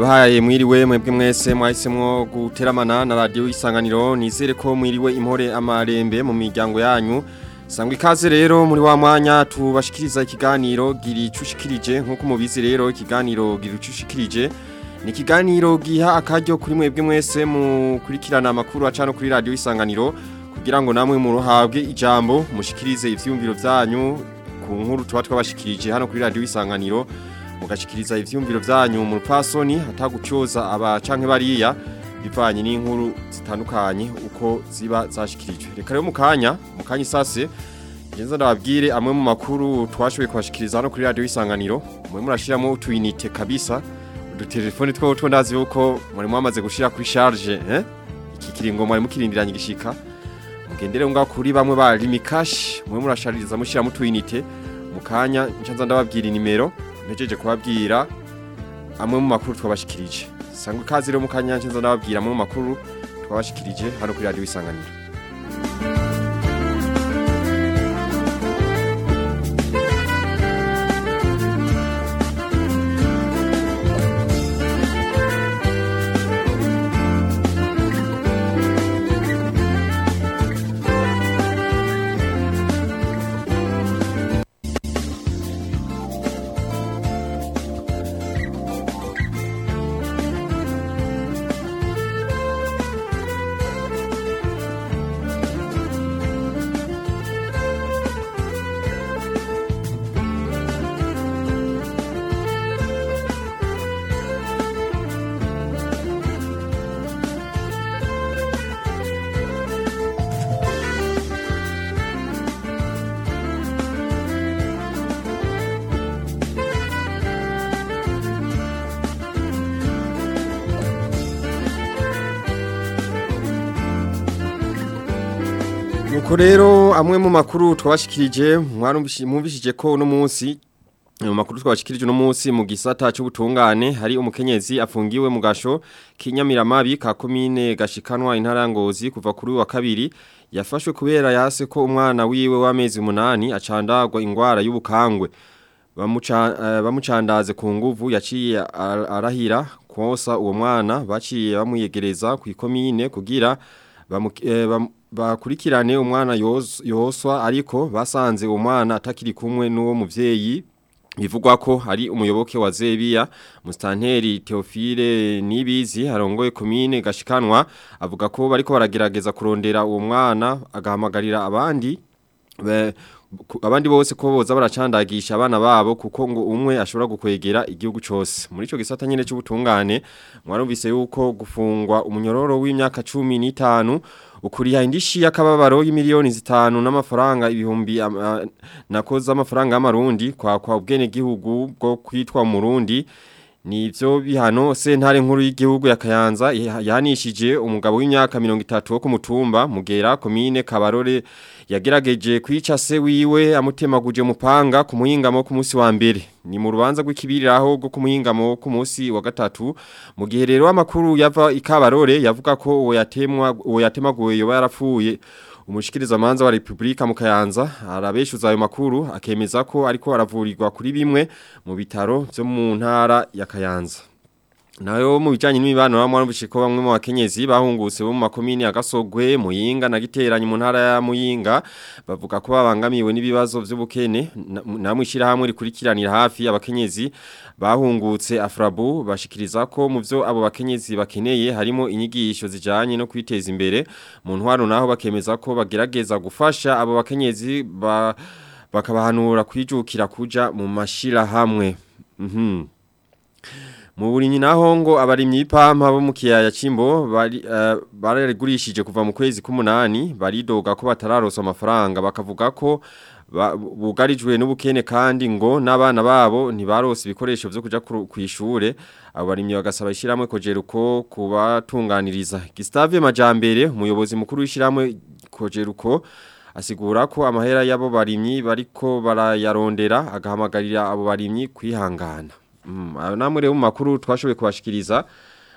ndabahaye mwiriwe mwebwe mwese mwahisemwo guteramana na radio isanganiro. Nizere ko mwiriwe impore amarembe mu miryango yanyu. Sangwa ikaze rero muri wa mwanya tubashikiriza ikiganiro giri cushikirije nk'uko mubizi rero ikiganiro giri cushikirije ni ikiganiro giha akaryo kuri mwebwe mwese mukurikirana amakuru acano kuri radio isanganiro. Kugira ngo namwe muruhabwe ijambo mushikirize ivyumviro vyanyu ku nkuru tuba twabashikirije hano kuri radio isanganiro. Mugashikiriza ivyumviro vyanyu mu rupfasoni hatagucyoza aba canke bariya bivanye n'inkuru zitandukanye uko ziba zashikirijwe. Reka rero mu kanya mu kanya isase ngenza ndababwire amwe mu makuru twashoboye kubashikiriza hano kuri radio isanganiro. Mwe murashiramo utwinite kabisa udutelefone two two ndazi yuko muri mwamaze gushira kuri charge eh? Iki kiringo mwari mukirindiranye gishika mugendere nga kuri bamwe ba limikash mwe murashariza mushira mu twinite mu kanya ncanza ndababwira inimero. Ntejeje kubabwira amwe mu makuru twabashikirije. Sangwa kazi rero mu kanya ncanza ndababwira amwe mu makuru twabashikirije hano kuri radio isanganiro. Rero amwe mu makuru twabashikirije mwumvishije ko uno munsi mu makuru twabashikirije uno munsi mu gisata cy'ubutungane hari umukenyezi afungiwe mu gasho kinyamiramabi ka komine gashikanwa intara ngozi kuva kuri wa kabiri. Yafashwe kubera yase ko umwana wiwe w'amezi umunani acandagwa ingwara y'ubukangwe. Bamucandaze ku nguvu yaciye arahira konsa uwo mwana baciye bamuyegereza ku ikomine kugira bakurikirane umwana yoswa ariko basanze umwana atakiri kumwe n'uwo muvyeyi bivugwa ko ari umuyoboke wa Zebiya Mustanteri Theophile Nibizi harongoye komine gashikanwa avuga ko bariko baragerageza kurondera uwo mwana agahamagarira abandi abandi bose ko boza baracandagisha abana babo kuko ngo umwe ashobora gukwegera igihugu cyose. Muri ico gisata nyene cy'ubutungane mwarumvise yuko gufungwa umunyororo w'imyaka 15 ukuriha indishi y'akababaro y'imiliyoni zitanu n'amafaranga ibihumbi nakoza amafaranga y'amarundi kwa kwa ubwene gihugu bwo kwitwa murundi Nivyo bihano sentare nkuru y'igihugu ya Kayanza yahanishije umugabo w'imyaka 30 wo ku mutumba mugera komine Kabarore yagerageje kwica se wiwe amutemaguje mupanga ku muhingamo ku munsi wa mbere. Ni mu rubanza rw'ikibiriraho rwo ku muhingamo ku munsi wa gatatu mu gihe rero amakuru yava ikabarore yavuga ko uwo yatemaguye yoba yarapfuye. Umushikiriza manza wa Republika mu Kayanza arabeshuza ayo makuru akemeza ko ariko aravurirwa kuri bimwe mu bitaro byo mu ntara ya Kayanza. Na yo mu n'imibano bamwarumvishe ko bamwe mu bakenyezi bahungutse bo mu makomine ya Gasogwe Muyinga na Giteranye mu ntara ya Muyinga bavuga ko babangamiwe n'ibibazo by'ubukene namwe ishirahamwe rikurikiranira hafi abakenyezi bahungutse. Afrabu bashikiriza ko mu byo abo bakenyezi bakeneye harimo inyigisho zijanye no kwiteza imbere. Mu ntwaro naho bakemeza ko bagerageza gufasha abo bakenyezi ba, bakabahanura kwijukira kuja mu mashira hamwe mhm. Mu burimyi naho ngo abarimyi b'ipampa bo mu kiyaya bari uh, bararigurishije kuva mu kwezi k'umunani baridoga ko batararosa amafaranga. Bakavuga ko bugarijwe n'ubukene kandi ngo n'abana babo ntibarose ibikoresho byo kuja ku ishure. Abo barimyi bagasaba ishiramwe kojeruko kubatunganiriza. Gustave Majambere umuyobozi mukuru w'ishiramwe kojeruko asigura ko amahera y'abo barimyi bariko barayarondera agahamagarira abo barimyi kwihangana. Namwe rero mu makuru twashoboye kubashikiriza.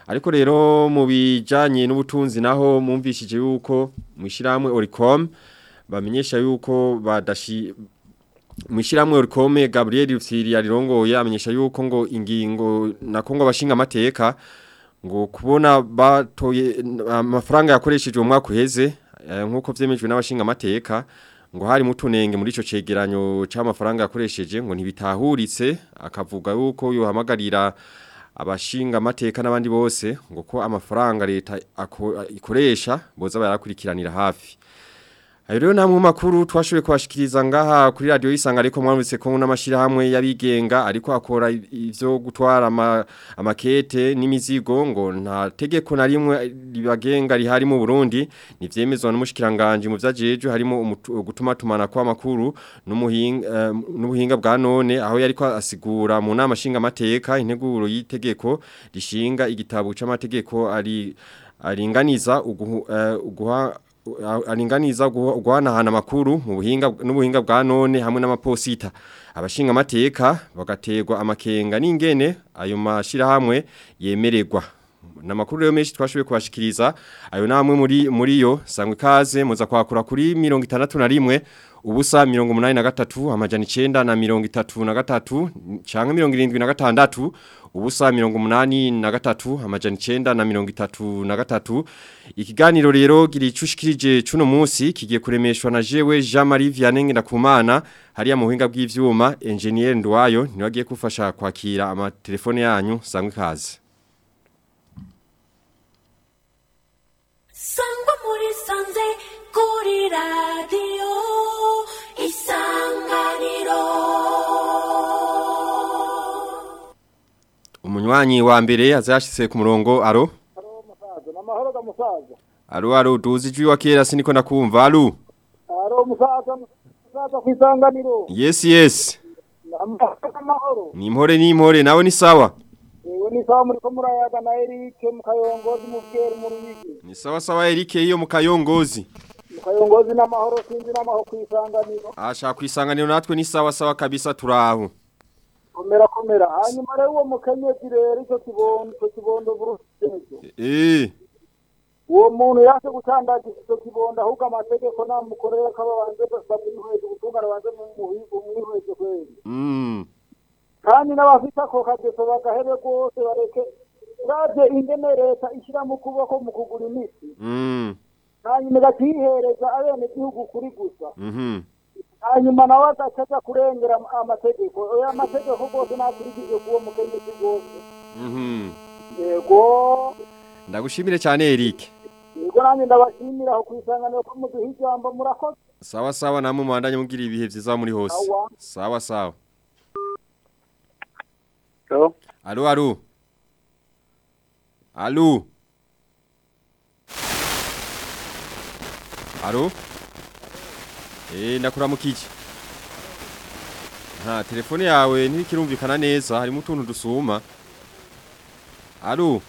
Ariko rero mu bijanye n'ubutunzi naho mumvishije yuko mu ishyirahamwe Oricom bamenyesha yuko badashi Mwishiramwe urikome Gabriel Rufsiri yarirongoye amenyesha yuko ngo ingingo nako ngo abashinga amateka ngo kubona batoye amafaranga yakoresheje mu mwaka uheze eh, nk'uko vyemejwe n'abashinga amateka ngo hari mutunenge muri ico cegeranyo c'amafaranga yakoresheje ngo ntibitahuritse akavuga yuko yohamagarira abashinga amateka n'abandi bose ngo ko amafaranga leta ikoresha boza barakurikiranira hafi. Ayo rero makuru twashoboye kubashikiriza ngaha kuri radio isanga ariko mwamvise ko n'amashirahamwe yabigenga ariko akora ivyo gutwara ama, amakete n'imizigo ngo nta tegeko na rimwe ribagenga rihari mu Burundi. Nivyemezwa n'umushikiranganje mu vyajeje harimo gutuma tumana kwa makuru n'umuhinga n'ubuhinga bwa none aho yariko asigura mu nama shinga amateka integuro y'itegeko rishinga igitabo c'amategeko ari aringaniza eh, uguha aringaniza guhanahana amakuru mu buhinga n'ubuhinga bwa none hamwe n'amaposita abashinga amateka bagategwa amakenga n'ingene ayo mashirahamwe yemererwa. Namakuru rero menshi twashoboye kubashikiriza ayo namwe muri muri yo sangwe kaze muza kwakura kuri 61 ubusa 83 amajana 9 na 33 canke 76 ubusa 83 amajana 9 na 33 ikiganiro rero giricushikirije cuno munsi kigiye kuremeshwa na jewe Jean Marie Vianney ndakumana hariya mu buhinga bw'ivyuma. Engineer Ndwayo ni we agiye kufasha kwakira amatelefone yanyu. Sangwe kaze sangwa muri sanze kuri radiyo isanganiro. Umunywanyi wa mbere azashitse ku murongo aro musaza namahoro ga musaza. Aro aro duzi jwi wa kera siniko nakumva. Aro aro musaza musaza kwisanganiro yes yes. Namahoro ni mhore, ni mhore, nawe ni sawa. Ewe ni sawa muri ko murayaga na Eric mu kayongozi mu bwere mu ruyigi ni sawa sawa Eric iyo mu kayongozi. mu kayongozi namahoro sinzi namahoro kwisanganiro ashaka kwisanganiro natwe ni sawa sawa kabisa turaho komera komera. Hanyuma rero uwo mukenyezi rero icyo kibondo icyo kibondo burusejo eh. Uwo muntu yaje gutandagisha icyo kibondo ahubwo amategeko namukorera ko babanze bamwihweje gutungana banze mumwihweje kweli mm. Kandi n'abafite ako kageso bagahere rwose bareke uravye ingene leta ishyira mu kuboko mu kugura imiti. Mm. Hanyuma igakiyihereza abene gihugu kuri gusa. Mhm. Hanyuma nawe agacaja kurengera am- amategeko. Oya amategeko rwose nakurikije kuwo mukenyezi rwose mhm. Yego. Ndagushimire cyane Eric. Yego nanjye ndabashimira aho kwisanganiro ko muduha ijambo murakoze? Sawa sawa namwe mwandanye mugira ibihe byiza muri hose. Sawa sawa. Alo alo alo alo eh ndakuramukije nta telefone yawe ntikirumvikana neza harimo utuntu dusuma alo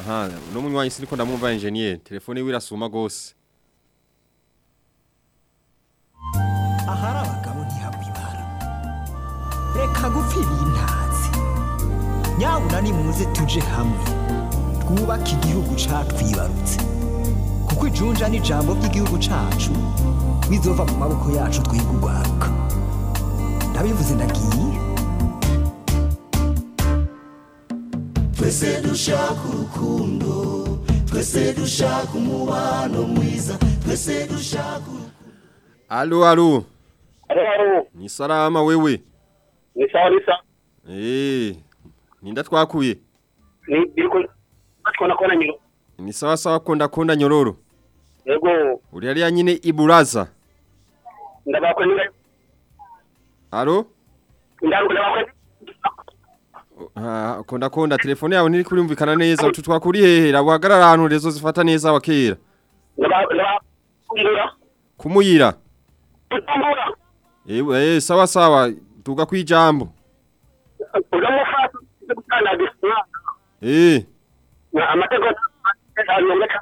aha no munywanyi siniko ndamwumva engineer telefone yiwe irasuma gose ahari abagabo ntihabwa ibara reka gupfira intazi nyabuna nimuze tuje hamwe twubake igihugu catwibarutse kuko ijunja n'ijambo ry'igihugu cacu bizova mu maboko yacu twiga urwaruka ndabivuze ndagiye. Twese dushaka urukundo twese dushaka umubano mwiza twese dushaka alo alo ni salama wewe. Ni sawa ni sawa. eh ninda twakuye. Ni biriko bakona kona nyiro. ni sawa sawa konda konda nyororo. Yego, uri hariya nyine iburaza ndabakwe ni alo ndaruko ndabakwe. Ah, konda konda telefone yawe ntiri kurimvikana neza utu twakuri hehe rabuhagarara ahantu rezo zifata neza wakera Ndabakwe. kumuyira eh eh sawa sawa tuga kwijambo Uramufata gutana gisna. eh Na amateko ayonga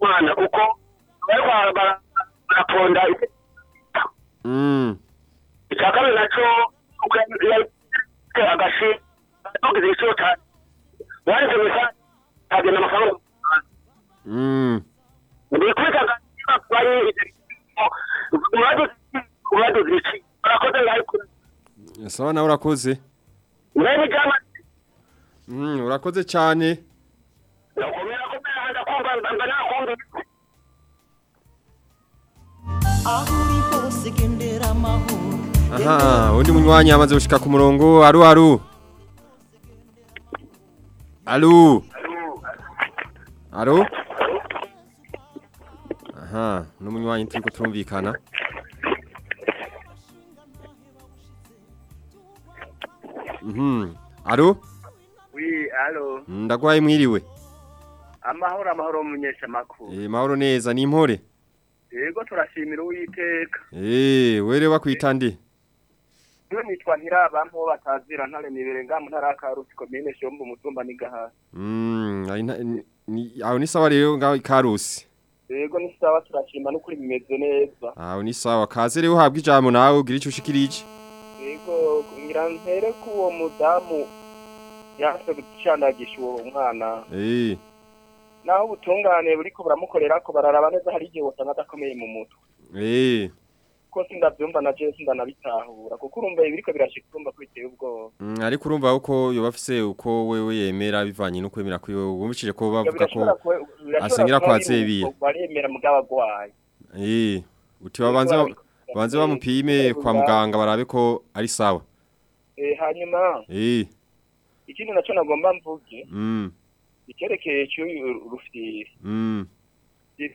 mwana uko baraponda mm. icyakabiri na cyo agashi tugize icyo cyane wanditse gusa agenda amafaranga mm. Ndikwita bari mwaje ubaduza iki urakoze ariko sawa nawe urakoze urebe cyangwa Mm, urakoze cyane nakomera ko ndakumva mba aha undi munywanyi yamaze gushika ku murongo. Aru aru. Aru. Aru. Aha n'umunywanyi turi kutumvikana. Mhm. Aru? Wi alo ndagwaye mwiriwe. Amahoro amahoro mumenyesha makuru eh mahoro neza ni impore yego turashimira uwiteka. Eh were bakwita ndi? Iyo nitwa ntirabampo batazira ntare mibere ngamu ntarakarusi komine shombo umutumba nigahasi mm aho ni sawa rero ngaho ikarusi yego ni sawa turashima n'ukuri bimeze neza. Aho ni sawa. Kaze rero uhabwa ijambo nawe ugira icyo ushikirije yego ngira ntere ko uwo mudamu yanse gucandagisha uwo mwana. Eh. Naho ubutungane buriko buramukorera ko bararaba neza hari igihe wasanga adakomeye mu mutwe. Eh. Ko sindavyumva na jewe sindanabitahura. Kuko urumva ibiriko birashika urumva ko biteye ubwoba. Mm, ariko urumva uko yoba afise uko wewe yemera bivanye no kwemera kwiwe wumvishije ko bavuga ko asengera Zebiya. mu- baremera mugabo agwaye eh uti babanze ba- banze bamupime kwa muganga barabe ko ari sawa. Eh, hanyuma eh. ikindi naco nagomba mvuge mm. Ikerekeye cy'uyu rufiri mm.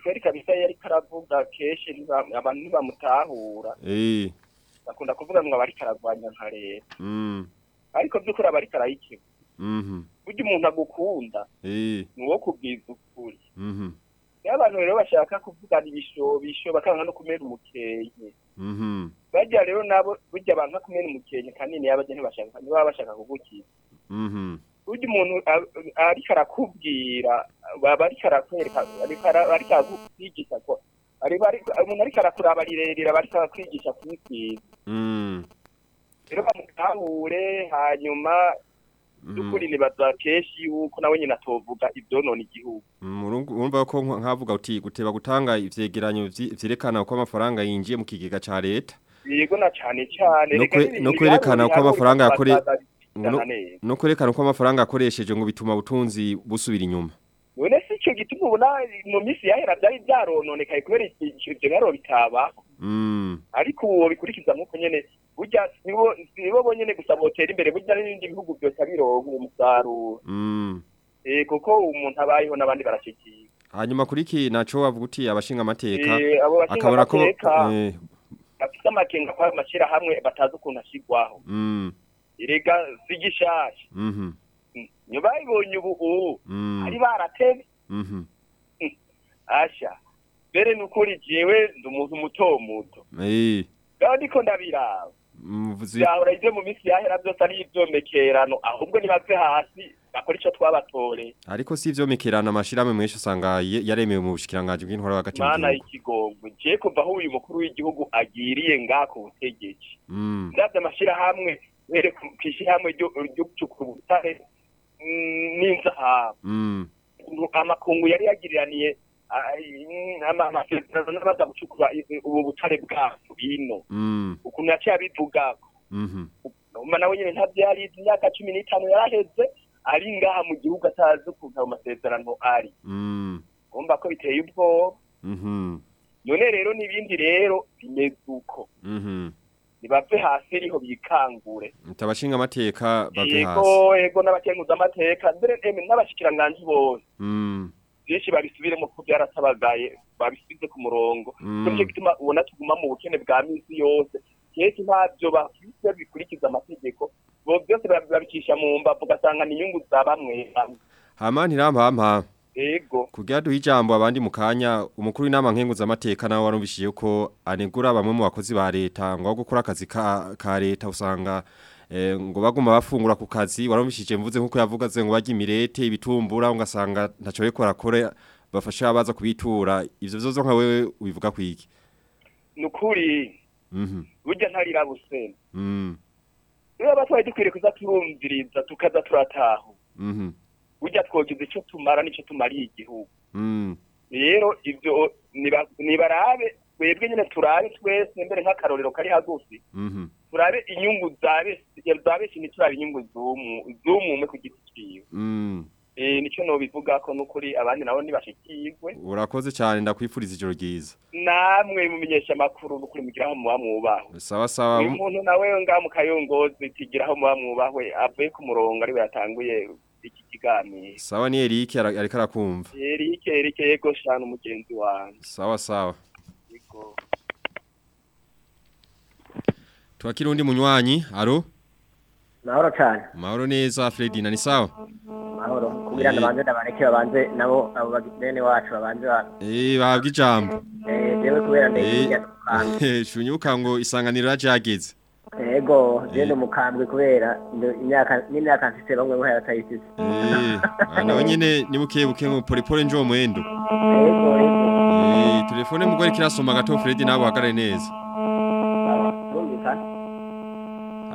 Kweri kabisa yari karavuga kenshi ntiba- abantu ntibamutahura eh bakunda kuvuga ngo abari karagwanya nka leta. Mm. Ariko by'ukuri abari karayikeba mhm burya umuntu agukunda. Eh ni uwo kubwiza ukuri. Mhm niyo abantu rero bashaka kuvugana ibishobisho bakanga no kumena umukenke. Mhm bajya rero nabo burya abantu kumena umukenke kanini yabajya ntibashaka ntibaba bashaka kugukiza burya umuntu ariko arakubwira baba ariko arakwereka ariko ara- ariko arakwigisha ko umuntu ariko arakuraba rirerire aba ariko arakwigisha kubikwiza mm rero bamutahure hanyuma by'ukuri nibaza kenshi yuko nawe nyine atovuga ibyonona igihugu Mm, urumva ko nka- nkavuga uti guteba gutanga ivyegeranyo vyerekana uko amafaranga yinjiye mu kigega ca leta? Yego na cyane cyane No kwerekana uko amafaranga yakore- basaza no, kwerekana uko amafaranga akoresheje ngo bituma ubutunzi busubira inyuma none si icyo gituma ubona mu minsi yahera byari byarononekaye kubera ikintu biharuro bitaba. Mm. Ariko uwo bikurikiza nk'uko nyene burya nibo bonyene gusa botera imbere burya n'ibindi bihugu byose bironka uwo musaruro mm. Eh kuko umuntu abayeho n'abandi barashikiye hanyuma kuri iki naco wavuga uti abashinga amateka bashinga akabona ko eh, bafite amakenga kwa mashira hamwe batazi ukuntu ashigwaho. Mm erega zigishasha mhm. Nyo bayibonye ubu ubu mm ari baratebe. Mhm. Asha mbere nukuri jewe ndi umuntu muto muto. Ngaho ndiko ndabiraba. Mvuzi byahora ivyo mu minsi yahera byose ari ivyomekerano ahubwo nibave hasi bakora ico twabatore. Ariko si ivyo mekerana amashirahamwe menshi usanga yaremewe mu bushikiranganje bw'intwara hagati mu gihugu. y'ikigongwe je kuva aho uyu mukuru w'igihugu agiriye ngaha ku butegetsi. Mm. Ndavye amashirahamwe ku- kw'ishirahamwe ryo gucukura ubutare mm, n'inzahabu. Mm. Amakungu yari yagiriraniye mm, ama- amasezerano n'abaza gucukura ubu butare bwacu bino ukuntu yaciye abivuga mhm Uma nawe nyine ntabyo imyaka cumi n'itanu yaraheze ari ngaha mu gihugu atazi ukuntu ayo masezerano ari. Urumva ko biteye ubwoba. Mhm none rero n'ibindi rero bimeze uko. Ntibave hasi riho bikangure Mutabashinga amateka bave hasi. yego yego n'abakenguza amateka mbere eme n'abashikiranganji bose Mm. byinshi babisubiremo ko byaratabagaye babisize ku murongo Mm. cyo gituma ubona tuguma mu bukene bwa minsi yose kenshi ntabyo bafite bikurikiza amategeko bo byose babicisha mu mbavu ugasanga ni inyungu za bamwe Hama ntirampampa. Yego. Kugira duhe ijambo abandi mu kanya umukuru w'inama nkenguza amateka nawe warumvishije ko anegura bamwe mu bakozi ba leta ngo gukora akazi ka, ka leta usanga eh, ngo baguma bafungura ku kazi warumvishije mvuze nk'uko yavuga ze ngo bajya imirete ibitumbura ugasanga ntaco bariko barakora bafasha abaza kubitura. Ivyo vyozo nka wewe ubivuga kwiki ni ukuri Mhm. burya ntarira busema mm. Rero abatwaye dukwiriye kuza turumviriza tukaza turataha. Mhm. Burya twogize icyo tumara n'icyo tumariye igihugu mm rero ibyo niba- nibarabe twebwe nyine turabe twese mbere nk'akarorero kari hagufi Mhm. turabe inyungu za bese ntiturabe inyungu z'umu z'umwe ku giti ciwe Mm. eh nico no bivuga ko nukuri abandi nabo nibashikirwe Urakoze cyane ndakwifuriza ijoro ryiza. namwe mumenyesha makuru nukuri mugiraho muba mwubaho Sawa sawa. uyu muntu nawe nga mu kayongozi tigiraho muba mwubahwe avuye ku murongo ari we yatanguye iki kiganiro Sawa ni Eric ariko arakumva. Eric Eric yego shana umugenzi wanjye Sawa sawa. Yego. Twakira undi munywanyi. Aro? mahoro cyane Mahoro neza Fredina ni sawa? mahoro kugira ngo babanze ndabareke babanze nabo abo bene wacu babanze ba- Eh babwi ijambo. eh, jewe kubera ndayirya Eh shunyuka ngo isanganiro rajageze. Ego genda umukambwe kubera n'imyaka mfite bamwe muhera atayifite Eh. Nawe nyene nibuke buke ngo polipole njo ego Eh telefone mugore kirasoma gato Fredi nabo hagarare neza. urumvikana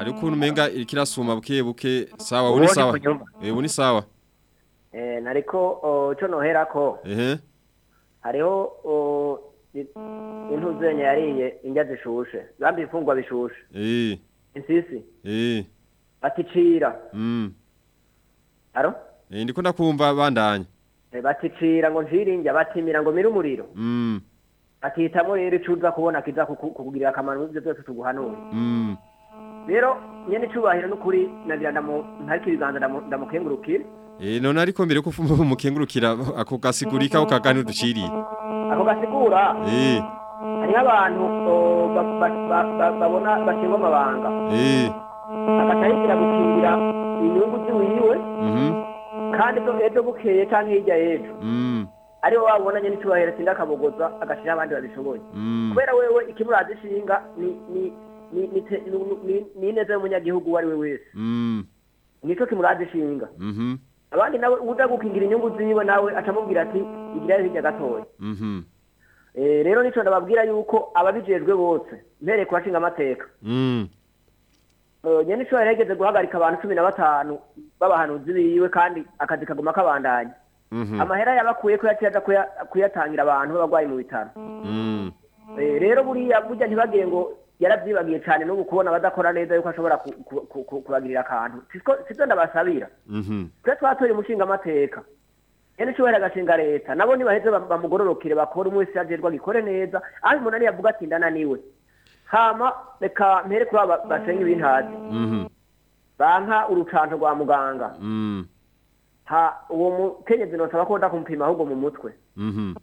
Ari ukuntu menga irikirasoma buke buke sawa uri Ubundi sawa. Eh uri sawa. eh nariko o, ico noherako. Hariho o, i- intuzenya yariye indya zishushe zambi ifungwa bishushe insisi baticira mm. aro ndiko ndakumva bandanya. Baticira ngo njirinja batimira ngo mira umuriro Mm. atihitamo rero ico uza kubona kiza kuku- kukugirira akamaro mu byo byose tuguhanura rero nyene icubahiro n'ukuri nagira ndamu ntariko ibiganza ndamu- ndamukengurukira none ariko mbere ko fumba mukengurukira ako gasigurika ukagani duciriye. ako gasigura Eh. Hariho abantu babona bashingwa amabanga. Eh. Agatarikira gukingira inyungu ziwiwe mhm. kandi ejo bukeye canke hirya y'ejo. Mm. Ariho wabona nyene icubahiro sinda akabogoza agashira abandi babishoboye. Mm. Kubera wewe ikimuraza ishinga ni ni ni ni te- ni- ni- ni ineza y'umunyagihugu uwo ari we wese. Mm. Nico kimuraza ishinga mhm. Abandi nawe uza gukingira inyungu ziwe nawe acamubwira ati igirayo hirya gatoya. Mhm. Eh, rero nico ndababwira yuko ababijejwe bose mpereye ku bashinga amateka. Mm. Eh, nyene ico yarigeze guhagarika abantu cumi na batanu b'abahanuzi biwe kandi akazi kaguma kabandanya. Mhm. Amahera yabakuye ko yaciye kuya- kuyatangira abantu b'abagwayi mu bitaro. Mm. Eh, rero buriya burya ntibagire ngo yaravyibagiye cane n'ubu kubona badakora neza yuko ashobora ku- ku- ku- ku- kubagirira akantu. Sivyo ndabasabira. Mhm. Twe twatoye umushinga amateka nyene icubahiro agashinga leta. Nabo nibaheze bam- bamugororokere bakore umwe wese yajerwa agikore neza. Aho umuntu yavuga ati ndananiwe hama reka mpere kuri aba basenga ibintazi mhm. Banka urucanco rwa muganga. Ha uwo mukenyezi nosaba ko nda kumupima ahubwo mu mutwe. Mhm.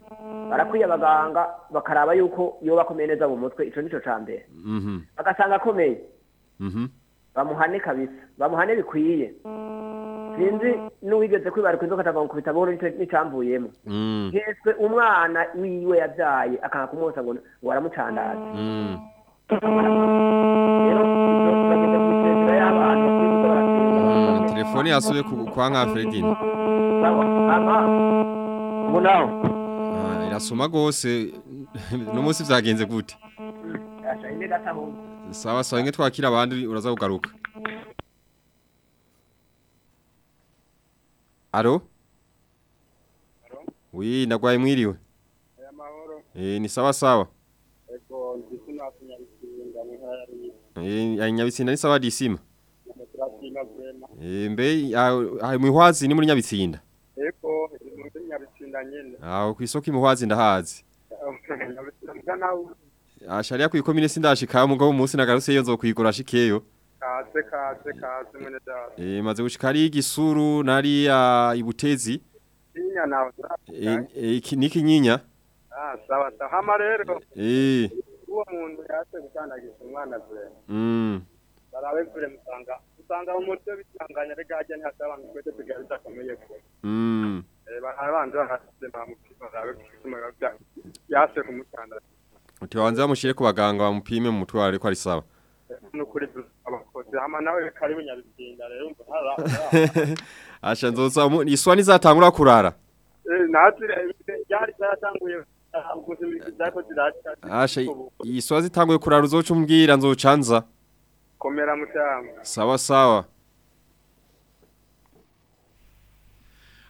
Barakwiye abaganga bakaraba yuko yoba akomeye neza mu mutwe ico nico ca mbere. Mhm. Bagasanga akomeye. Mhm. Bamuhane kabisa. Bamuhane bikwiye. Sinzi n'uwigeze kwibaruka inzoka atava ku bitabo n'icamvuyemo mm. Heswe umwana wiwe yavyaye akanga kumwosa ngo ngo telefone yasubiye ku kwa nka Fredina. Sawa, ama ubu naho Ah, irasoma gose no munsi vyagenze gute? asha ine gatahungu Sawa sawa inge twakira abandi uraza kugaruka. Alo? Oui, ndagwaye mwiriwe. amahoro Eh ni sawa sawa. ego ndisina kunyabisinga mu ntara ya Ruyizi Eh ya nyabitsinda ni sawa disima. Mbe ah muhwazi ni muri nyabitsinda. ego mu nyabitsinda nyene Ah ku isoko imuhwazi ndahazi. nyabitsinda nawe Ashariya ku ikomine sindashika mugabo umunsi nagarutse iyo nzokwigura shikeyo. kaze kaze kaze mwene data Eh maze gushika ari igisuru nari ya ibutezi. inya nawe Eh eh, iki ni kinyinya. ah sawa sawa hama rero Eh uwo muntu yase gukandagisha umwana vure mm barabe vure musanga usanga mu mutwe bitanganya rega hajya ntihasa abantu twese tugira bidakomeye ko mm barabanza bahasize bamupima barabe gusuma yase kumutanda Uti wanze bamushire ku baganga bamupime mu mutwe wari ko ari sawa. nukuri abakozi hama nawe kari bunyabitsinda rero umva Asha nzoza iswa nizatangura kurara. natwe yari ziraca Asha iswa zitanguye kurara uzoca umbwira nzocanza. Komera mutama Sawa sawa.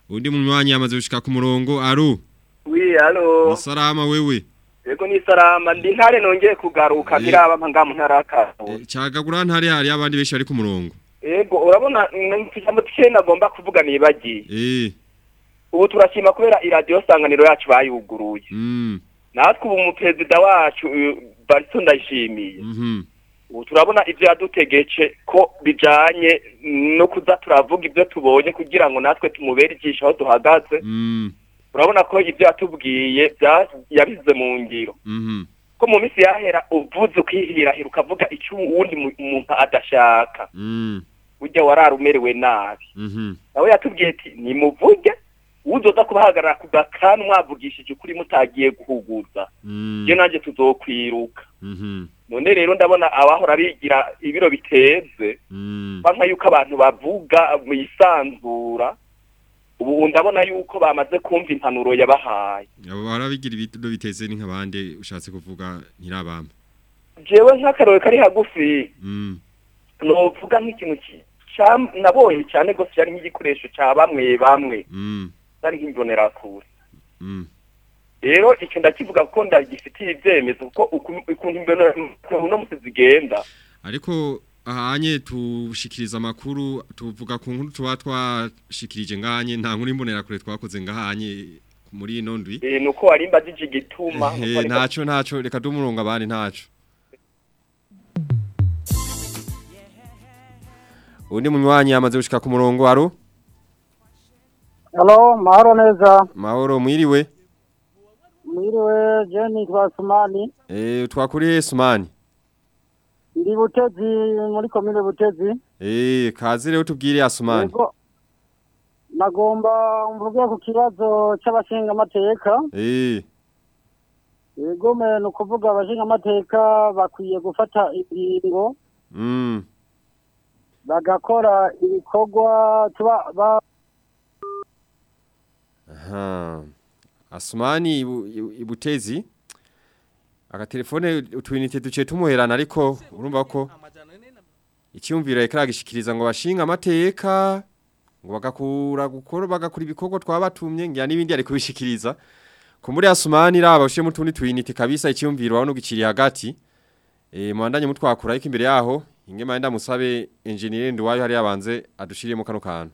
Undi munywanyi yamaze gushika ku murongo aru. Oui, allo. Salama wewe. yego ni salama ndi ntare nongeye kugaruka. Eh. ntiraba nga mu ntara y'akarusi cagagura ntari hari abandi benshi bari ku murongo. Yego urabona ijambo tike nagomba kuvuga nibagiye. Eh. Ubu turashima kubera iradiyo sanganiro yacu bayuguruye. Mm. Natwe ubu umuperezida wacu uyu barito ndayishimiye. Mhm. Ubu turabona ibyo yadutegetse ko bijanye no kuza turavuga ibyo tubonye kugira ngo natwe tumubere ijisho aho duhagaze. Mm. Urabona ko ibyo yatubwiye yabize mu ngiro. Mhm ko mu minsi yahera uvuze ukihirahira ukavuga icyo uwundi mu- umuntu adashaka. Mm. Burya warara umerewe nabi. Mhm nawe yatubwiye ati nimuvuge uzoza kubahagarara ku gakanu mwavugishije ukuri mutagiye guhuguza. Mm. Iyo nanjye tuzokwiruka. None rero ndabona abahora bigira ibiro biteze. Mm. Banka yuko abantu bavuga bisanzura ubu ndabona yuko bamaze kumva impanuro yabahaye. Abo barabigira ibintu biteze ni nk'abandi ushatse kuvuga ntirabamba jewe nk'akarore kari hagufi mm. novuga nk'ikintu nabonye cyane gose cyari nk'igikoresho cya bamwe bamwe. Mm. Cyari nk'imbonerakure rero icyo ndakivuga kuko ndagifitiye ibyemezo kuko uku- ukuntu imbonerakure uno musi zigenda ariko ahanye tushikiriza amakuru tuvuga ku nkuru tuba twashikirije nganye nta nkuru imbonera kure twakoze ngahanye muri ino ndwi. Eh, nuko warimba jiji gituma nuko Eh, warimba- ntaco ntaco reka dumurongo abandi ntaco. Undi munywanyi yamaze gushika ku murongo aro halo mahoro neza. Mahoro mwiriwe? Mwiriwe jeni twasumani eh twakuriye Sumani ndi butezi muri komine butezi. Eh kazi rero tubwire Asumani nagomba mvuge ku kibazo cy'abashingamateka eh. Yego ni ukuvuga abashingamateka bakwiye gufata ingingo. Mm. Bagakora ibikorwa tuba ba- aha. Asumani ibu- ibu- ibutezi. Agatelefone utwinite duce tumuherana ariko urumva ko icyumviro reka gishikiriza ngo bashinga amateka ngo bagakura gukora bagakora ibikorwa twabatumye ngira n'ibindi ari kubishikiriza ku muri Asumani raba ushiye mutundi twinite kabisa icyumviro wano giciri hagati. Eh mwandanye mutwakura ariko imbere yaho ingema yenda musabe engineer ndwayo hari yabanze adushiriyemo kano kantu.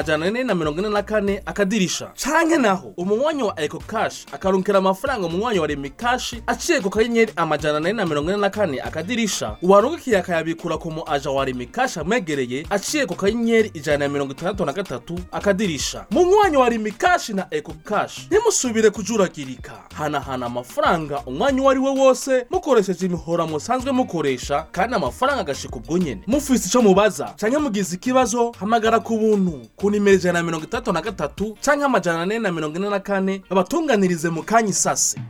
amajana ane na mirongo ine na kane akadirisha. Canke naho umunywanyi wa eko kashi akarungikira amafaranga umunywanyi wa remi kashi aciye ku kanyenyeri amajana ane na mirongo ine na kane akadirisha. Uwarungikiye akayabikura ku mu aja wa remi kashi amwegereye aciye ku kanyenyeri ijana na mirongo itandatu na gatatu akadirisha. Munywanyi wa remi kashi na eko kashi ntimusubire kujuragirika. Hanahana amafaranga umwanya uwo ari we wose mukoresheje imihora musanzwe mukoresha kandi amafaranga agashika ubwo nyene. Mufise ico mubaza? Canke mugize ikibazo? Hamagara ku buntu. Ku nimero ijana na mirongo itandatu na gatatu cyangwa amajana ane na mirongo ine na kane babatunganirize mu kanya isase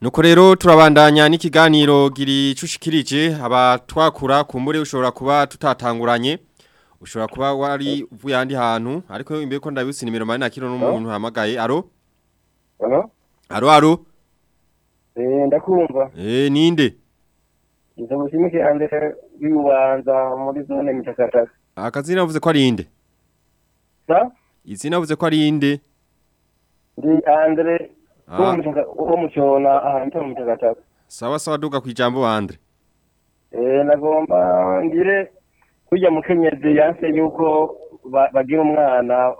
Nuko rero turabandanya n'ikiganiro giri cushikirije ku mbure ushobora kuba tutatanguranye ushobora kuba wari uvuye ahandi hantu ariko imbere ko ndabibutse nimero mari nakiro n'umuntu uhamagaye. Aro Halo? aro aro Eh ndakumva. eh ninde Nza mushimike Andre biubanza muri zone mitakataka. akazina uvuze ko ari inde Sa? izina uvuze ko ari inde Ndi Andre Ah. uwo mucona ahantu mu mitakataka. sawa sawa duga kwijambo Andre Eh nagomba ngire kujya mu kenyezi yanse yuko ba- bagira umwana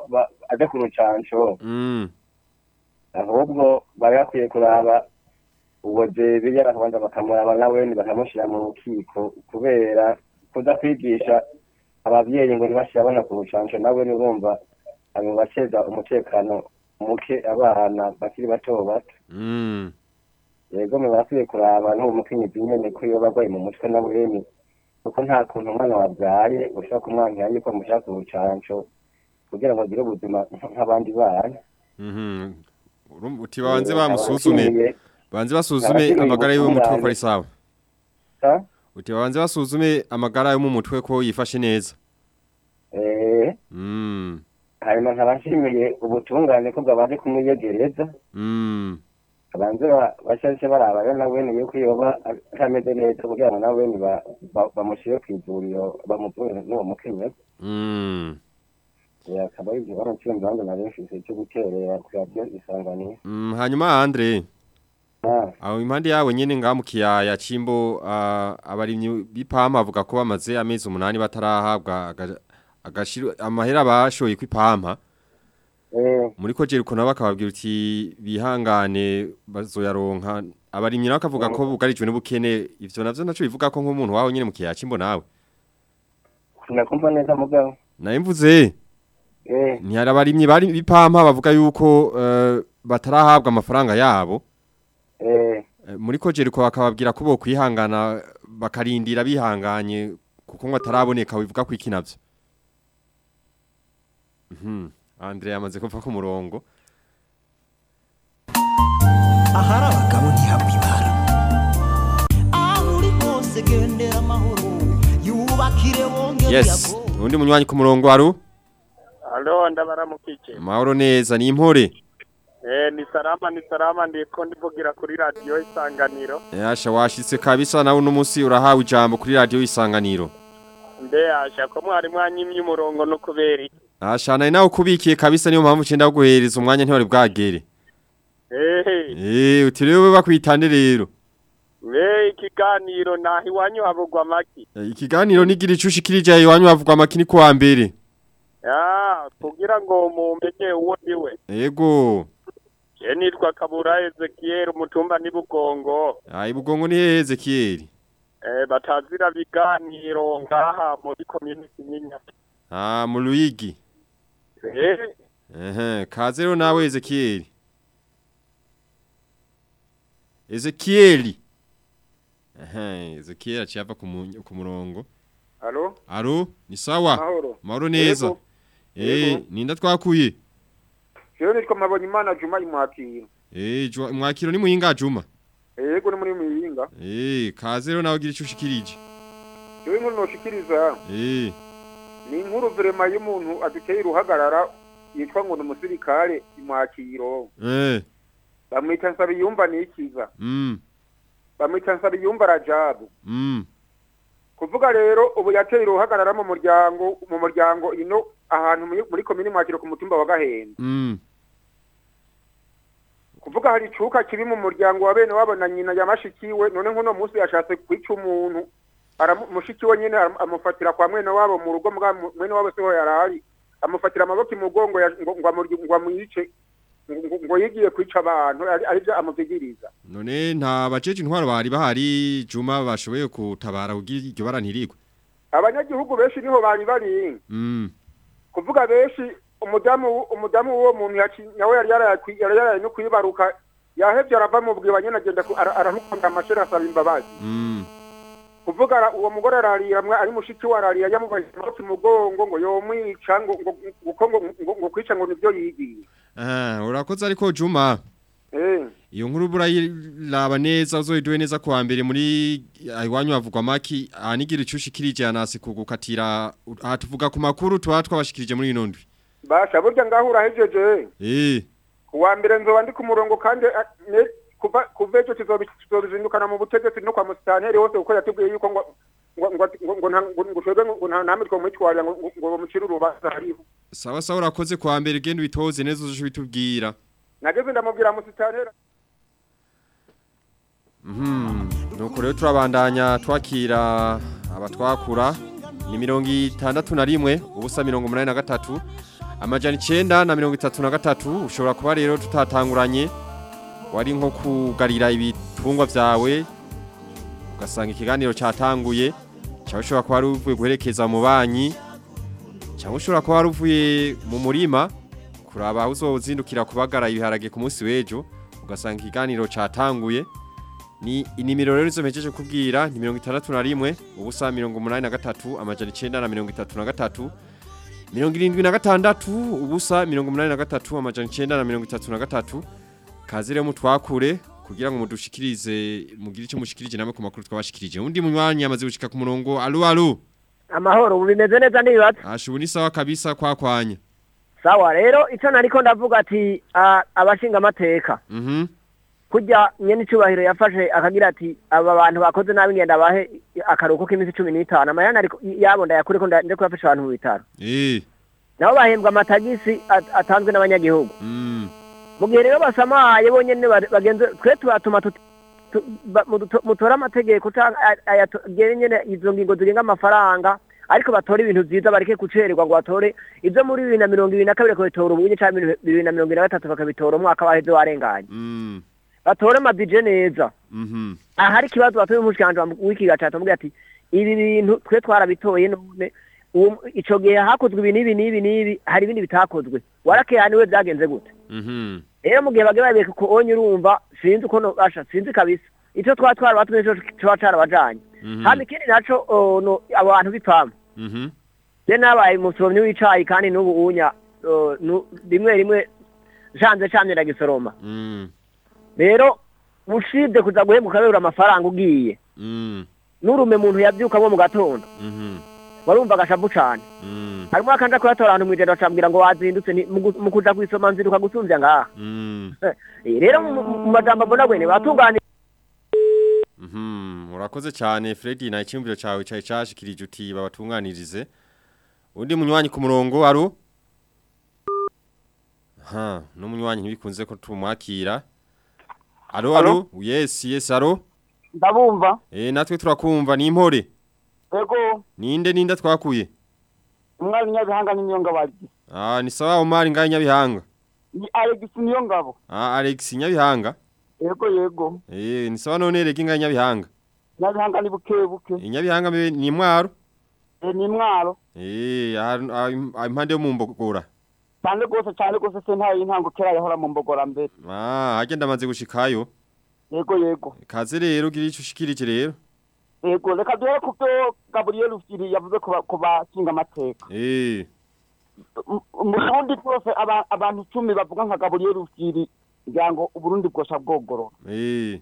aje ku rucanco. mm ahubwo bari bakwiye kuraba ubuze bijya bakabanza bakamuraba nawe bakamushyira mu rukiko. Kubera kuza kwigisha ababyeyi ngo ntibashyirabona ku rucanco nawe urumva baceza umutekano muke abana bakiri bato bato. Mm. Yego mwe barakwiye kuraba n'uwo mukenyezi nyene ko iyo barwaye mu mutwe na bureni kuko nta kuntu umwana wabyaye ushobora kumwangira yuko amushyira ku rucanco kugira ngo agire ubuzima nk'abandi bana. Mhm. Urumva uti babanze bamusuzume. Banze basuzume amagara yo mu mutwe ko ari sawa. Uti babanze basuzume amagara yo mu mutwe ko yifashe neza. Eh, Mm. hanyuma nkabashimiye ubutungane ko bwabanze kumwiyegereza Mm. abanze ba- bashashe baraba rero nawe ni yuko yoba atameze neza kugira ngo nawe ni ba- ba- bamushyire ku ivuriro bamuvure n'uwo mukenyezi Mm. Eh, akaba ari igihano cy'imbanza nari mfise cyo guterera ku radiyo isanganiro Mm, hanyuma Andre. Ah. Aho impande yawe nyene nga mu kiyaya cimbo ah, abarimyi b'ipampa avuga ko bamaze amezi umunani batarahabwa amahera bashoye kw'ipampa. Eh. Muri ko jeruko nabo bakababwira uti bihangane bazoyaronka abarimyi nabo akavuga ko bugarijwe n'ubukene ivyo navyo naco bivuga ko nk'umuntu waho nyene mu kiyaya cimbo nawe. sinakumva neza mugabo Naye mvuze eh ntihari abarimyi bari b'ipampa bavuga yuko eh, batarahabwa amafaranga yabo. Eh muri ko jeruko bakababwira ko bo kwihangana bakarindira bihanganye kuko ngo ataraboneka bivuga ko iki navyo. Mhm. Andre yamaze kuva ku murongo. ahari abagabo ntihabwa ibara aho uri hose gendera amahoro yubakire wongere Yes. Undi munywanyi ku murongo aru? Halo ndabaramukije. Mahoro neza ni impore. Eh ni salama ni salama ndiko ndivugira kuri radio isanganiro. Yasha washitse kabisa nawe uno munsi urahawe ijambo kuri radio isanganiro. Mbe asha ko mwari mwanyimye umurongo no kubera iki? Asha nawe nawe kubikiye kabisa niyo mpamvu cenda guheriza umwanya ntiwari bwagere. Eh Eh utirewe bakwitande rero. Eh ikiganiro nahi wanyu havugwa maki. Eh, Ikiganiro nigira icushikirije iwanyu bavugwa makini kuwa mbere. Ah kugira ngo mumenye uwo ndiwe. Ego. Je nitwa Kabura Ezekiel umutumba ni Bugongo. Ai bugongo ni hehe Ezekiel. Eh batazira biganiro ngaha muri community nyinya. Ah mu. Eh Ehe kaze rero nawe Ezekiel. Ezekiel. Ehe Ezekiel aciye ku mu- ku murongo. Halo? Aro ni sawa. Mahoro. Neza. Eh ninda twakuye. Jewe nitwa Mabonye Imana Juma imwakira. Eh jwa- mwakiro ni muhinga juma. Yego ni muri Muyinga. Eh kaze rero nawe gira icushikirije. Jewe inkuru noshikiriza Eh ni inkuru vrema y'umuntu aduteye uruhagarara yitwa ngo ni umusirikare imwakiro. eh Bamwita Nsabiyumva nikiza. mm Bamwita Nsabiyumva Rajabu. mm Kuvuga rero ubu yateye uruhagarara mu muryango mu muryango ino ahantu muri- muri komini mwakiro ku mutumba wa Gahenda. Kuvuga hari icuka kibi mu muryango wa bene wabo na nyina yamashikiwe none nk'uno munsi yashatse kwica umuntu. Mushiki we aram- amufatira kwa mwene wabo mu rugo mwene wabo siho yarari amufatira amaboko imugongo ngo amwice ngo- yigiye kwica abantu ari- arivyo amuvigiriza. None nta bajeje intwaro bari bahari juma bashoboye kutabara kugira iryo bara ntirigwe. abanyagihugu benshi ni ho bari bari. Mm. Kuvuga benshi umudamu umudamu w'uwo muntu nawe yari yaraye no kwibaruka yahevye arava mu bwiba nyene agenda ku- ara- aramukomera amashuri asaba imbabazi mm kuvuga uwo mugore ararira ari mushiki we ararira yamubajije amaboko imugongo ngo yomwica ngo ngo kwica ngo ni byo yigiye Ah urakoze ariko juma. eh Iyo nkuru burayiraba neza uzoyiduwe neza kuwa mbere muri iwanyu havugwa maki anigira icushikirije anasi kugukatira aha tuvuga ku makuru tuba twabashikirije muri ino ndwi. Basha burya ngaho urahejeje Eh kuwa mbere nzoba ndi ku murongo kandi ah, kuva kuva ejo kizobizindukana mu butegetsi no kwa musitanteri hose kuko yatubwiye yuko ngo ngo ngo ngo ngo nta- ngo bamucire urubanza hariho sawa sawa urakoze kuwa mbere genda ubitoze neza uzo bitubwira. nageze ndamubwira musitanteri Mhm. Nuko rero turabandanya twakira abatwakura ni mirongo itandatu na rimwe ubusa mirongo umunani na gatatu amajana icenda na mirongo itatu na gatatu. Ushobora kuba rero tutatanguranye wari nko kugarira ibitungwa byawe ugasanga ikiganiro cyatanguye. Cyangwa ushobora kuba uvuye guherekeza mu banyi cyangwa ushobora kuba uvuye mu murima kuraba aho uzozindukira kubagara ibiharage ku munsi w'ejo ugasanga ikiganiro cyatanguye. Ni inimero rero izo mejeje kubwira ni mirongo itandatu na rimwe ubusa mirongo umunani na gatatu amajana icenda na mirongo itatu na gatatu mirongo irindwi na gatandatu ubusa mirongo umunani na gatatu amajana icyenda na mirongo itatu na gatatu. Kazi rero mutwakure kugira ngo mudushikirize mugire icyo mushikirije namwe ku makuru twabashikirije. Undi munywanyi yamaze gushika ku murongo alo alo amahoro ubu bimeze neza n'ibibazo. Ashubu ni sawa kabisa kwa kwanya sawa rero icyo nariko ndavuga ati abashinga amateka mhm kujya nyene icubahiro yafashe akagira ati aba bantu bakoze nabi ngenda bahe akaruhuko k'iminsi cumi n'itanu? Amayana ariko yabo ndayakureko nda- ndiko yafashe abantu mu bitaro. Nabo bahembwa amatagisi at- atanzwe n'abanyagihugu. Mm. Mu gihe rero basamaye bonyene ba- bagenze twe tubatuma mutore amategeko nyene izo ngingo zigenga amafaranga ariko batore ibintu vyiza bareke gucererwa ngo batore ivyo muri bibiri na mirongo ibiri na kabiri bakabitora ubunye canke bibiri na mirongo ibiri na gatatu bakabitora umwaka waheze warenganye. Batore amabije neza. Mhm. Aha hari ikibazo batoye umushikanje w'iki gatatu amubwira ati ibi bintu twe twarabitoye none ico gihe hakozwe ibi n'ibi n'ibi n'ibi hari ibindi bitakozwe. Warakehaniwe vyagenze gute? Mhm. Rero mu gihe bagiye babeka ko onye urumva sinzi uko no basha sinzi kabisa. Icyo twaba twarabatumye cyo kiba carabajanye Mhm. hama ikindi naco no abantu bipampa mhm. Je nabaye umusomyi w'icayi kandi n'ubu unya rimwe rimwe janze camye ndagisoroma mm. Rero ushibye kuza guhembwa ukabura amafaranga ugiye. Mm. N'urume muntu yavyukamwo mu gatondo. Mhm warumva agashavu cane. Mm. Harimo akanja kuyatora ahantu mw'ijoro bacambwira ngo wazindutse mu mu kuja kwisoma nzinduka gusumvya ngaha. Mm. Eh, rero mu mu- mu majambo mbona bwene batunganye Mhm, urakoze cyane Freddy na icyumviro cyawe cyaje cyashikirije uti babatunganirize. Undi munywanyi ku murongo aro? Ha, no munywanyi ntibikunze ko tumwakira. Alo alo? Yes, yes aro. ndabumva Eh natwe turakumva ni impore. ego Ninde ninde twakuye? umwari nyabihanga n'imiyo ngabagi Ah, ni sawa Omar nganya bihanga. ni alex niyo ngabo Ah, Alex nyabihanga. ego yego Eh, ni sawa none rega nganya bihanga. nyabihanga ni buke buke Inyabihanga mbe ni mwaro. Eh, ni mwaro Eh, ah, ah, impande yo mu mbogora. Cyane rwose cyane rwose se ntayo intango kera yahora mu mbogora mbere Ah, hagenda amaze gushikayo. yego yego Kaze rero ugira icyo ushikirije rero. yego reka duhere ku byo gaburiyeli ufitiri yavuze ku ba- ku bashinga amateka Eh. mu burundi bwose aba- abantu icumi bavuga nka gaburiyeli ufitiri kugira ngo uburundi bwosha bwogorora Eh.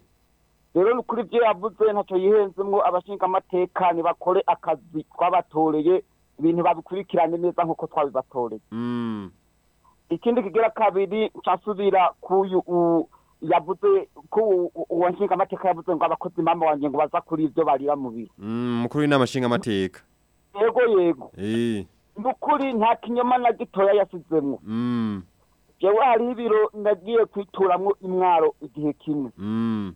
rero kuri ibyo yavuze ntacyo yihenzemwo abashinga amateka ntibakore akazi twabatoreye ibintu babikurikirane neza nk'uko twabibatoreye Mm. Ikindi kigira kabiri nsasubira kuyu yavuze ko uwo nshinga amateka yavuze ngo abakozi mama wanje ngo baza kuri ivyo barira mu biro Mm, mukuru w'inama nshinga amateka. yego yego ni ukuri nta kinyoma na gitoya yasizemwo Mm. jewe hariho ibiro nagiye kwituramwo imwaro igihe kimwe Mm.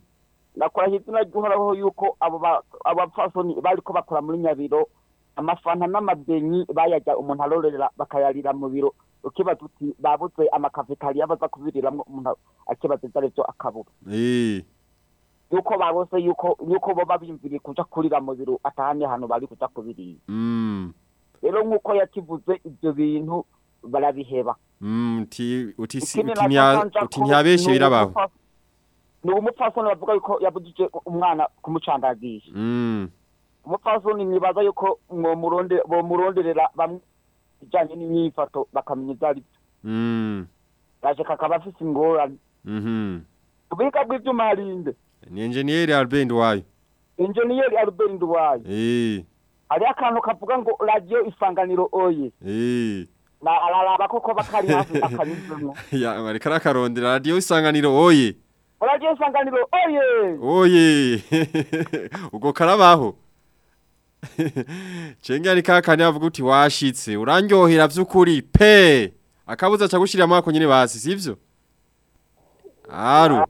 nakora izina ry'uhoraho yuko abo ba- abapfasoni bariko bakora muri nyabiro amafanta n'amabenyi bayajya umuntu arorera bakayarira mu biro ukibaza uti babuze amakafetariya baza kubiriramwo umuntu akibaza ivyo arivyo akabura yuko babose yuko yuko boba bimviriye kuja kurira mu biro atahandi hantu bari kuja kubirira Mm. rero nk'uko yakivuze ivyo bintu barabiheba Mm, uti uti si- Ikindi uti na cyo nya- kanja uti ko ntiyabeshe ni birabaho. ni umupfasoni bavuga yuko yabujije umwana kumucandagisha Mm. umupfasoni nibaza yuko mwomuronde bomuronderera bamwe ijanye n'imyifato bakamenya ivyo ari vyo Mm. yaje kakaba afise ingorane Mhm. ubuhiga bw'ivyuma harinde Ni engineer Albert wayo. enjeniyeri albert nduwaye Eh. hariho akantu kavuga ngo radiyo isanganiro oye Eh. na araraba koko bakari hafi akanyuzemwo Ya mareka rakarondera radio isanganiro oye. radiyo isanganiro oye Oye. Ugo karabaho. Cenge kaka kakane avuga uti washitse urandyohera vy'ukuri pe. Akabuza cagushira amako nyine basi sivyo? Aru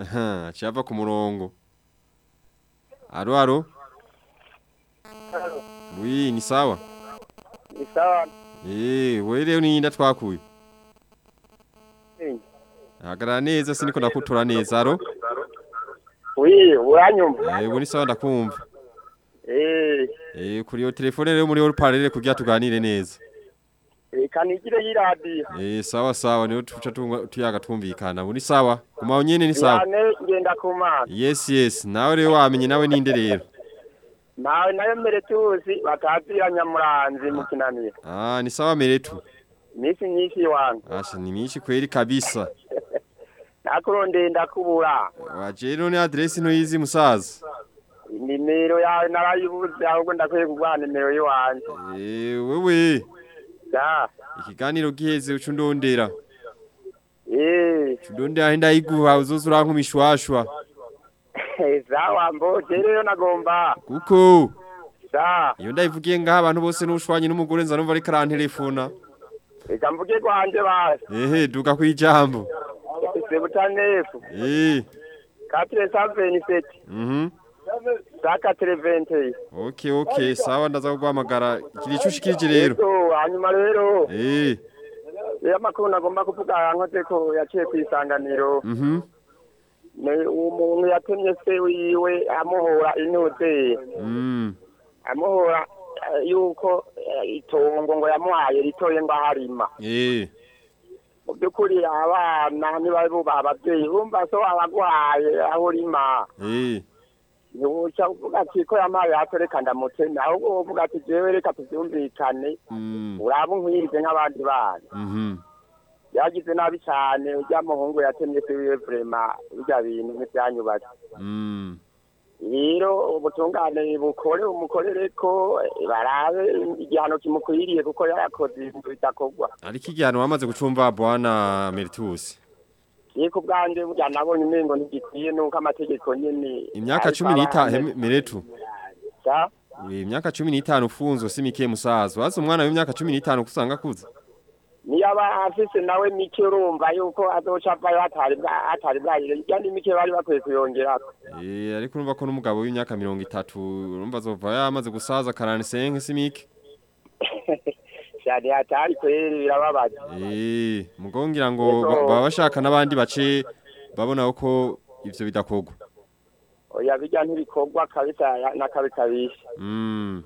Aha, cyava kumurongo murongo. Aro aro. Oui, ni sawa. ni sawa Eh, wewe ni nda twakuye. Hagarara neza siniko ndakutura neza aro. Wi uranyumva Eh, ubu ni sawa ndakumva. eh Eh, kuri yo telefone rero muri parallel kugira tuganire neza. y'iradiyo Eh, sawa sawa niyo tuca tunga- tuyaga twumvikana. Ubu sawa. Kuma nyene ni sawa. yane ngenda ku Yes yes, nawe rero wamenye nawe ninde rero. nawe nayo meretusi batazira nyamuranzi mu Ah, ni sawa Meretu. misi nyinshi wangu ni kweli kabisa. Nakurondeye ndakubura Waje none address ntoyizi musaza. nimero yawe narayibuze ahubwo ndakwiye kuguha nimero yiwanje Eh wewe ikiganiro giheze ucu ndondera. eh Ndondera ndayiguha uzoza urankumishwashwa. sawa mboje rero nagomba Kuko iyo ndayivugiye ngaha abantu bose n'ushwanye n'umugore nza numva ari karantelefona. reka mvuge kwanje basi Ehe duka kwijambo. Sebutanefu Eh. katire saveniseti Mhm. saka televente Okay okay sawa ndaza kuguhamagara kirico ushikirije rero. Hanyuma rero Eh. rero amakuru nagomba kuvuga nkoze ko yaciye ku isanganiro Mhm. umuntu yatemye se wiwe amuhora intuze Mm. amuhora eh, yuko eh, itongo ngo yamuhaye ritoye ngo aharima Eh. Mu by'ukuri abana ntibari bubaha ababyeyi bumva so abaguhaye aho urima ntiwuca uvuga ati ko yampaye hato reka ndamuteme ahubwo uvuga ati jewe reka tubyumvikane Mm. uraba unkwirize nk'abandi bana Mhm. yagize nabi cyane urya muhungu yatemye se wiwe vrema birya bintu ntibyanyubatse Mm. Rero ubutungane bukore umukorere ko barabe igihano kimukwiriye kuko yarakoze ibintu bidakorwa Ariko igihano wamaze gucumva bwana Meritus. yiko bwanje burya nabonye umengo ntigikwiye nuko amategeko nyene Imyaka 15 Meretu. sa Eh, Imyaka 15 ufunzwe simike musaza. Wazo umwana w'imyaka 15 kusanga kuza. niyaba afise nawe mike urumva yuko azoca avayo hatari bwa hatari bwahire kandi mike bari bakwiye kuyongerako Eh ariko urumva ko n'umugabo w'imyaka 30 urumva azova yamaze gusaza 45 simike. cyane hatari kweri birababaje Eh mugongira ngo Yego. ba- baba bashaka n'abandi bace babona ko ivyo bidakogwa. oya bijya ntibikorwa kabisa ya- n'akabi kabisha Mm.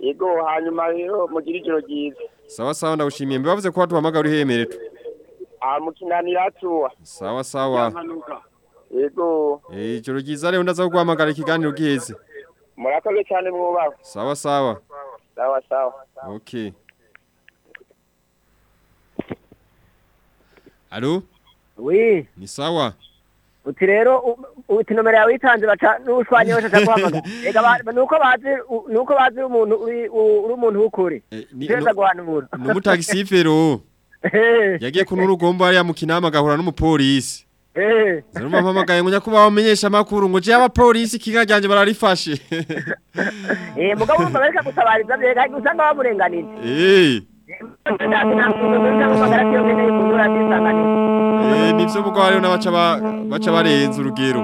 Yego hanyuma rero mugira ijoro ryiza Sawa sawa ndagushimiye mbivuze bavuze ko watuhamagara uri hemeretu. Ah mukinanira tuwa Sawa sawa. yego Eh ijoro ryiza rero ndaza kuguhamagara ikiganiro giheze. murakoze cyane mwubaho Sawa sawa. sawa sawa Okay. Alo? Oui. Ni sawa. Uti rero uti nomero yawe yitanze baca n'ushwanye wese ataguhamagara reka nuko bazi nuko bazi umuntu uri umuntu w'ukuri ni- teza nu- guhanura Numutagisifero. Yagiye kunura ugomba ari mu kinama agahura n'umupolisi. Eh. Zaruma mpamagaye ngo nyakuba bamenyesha amakuru ngo je abapolisi kinga ryanje bararifashe. mugabo urumva bareka gutabariza ariko usanga bamurenganije nivyo mugabo hariho n'abaca ba- baca barenza urugero.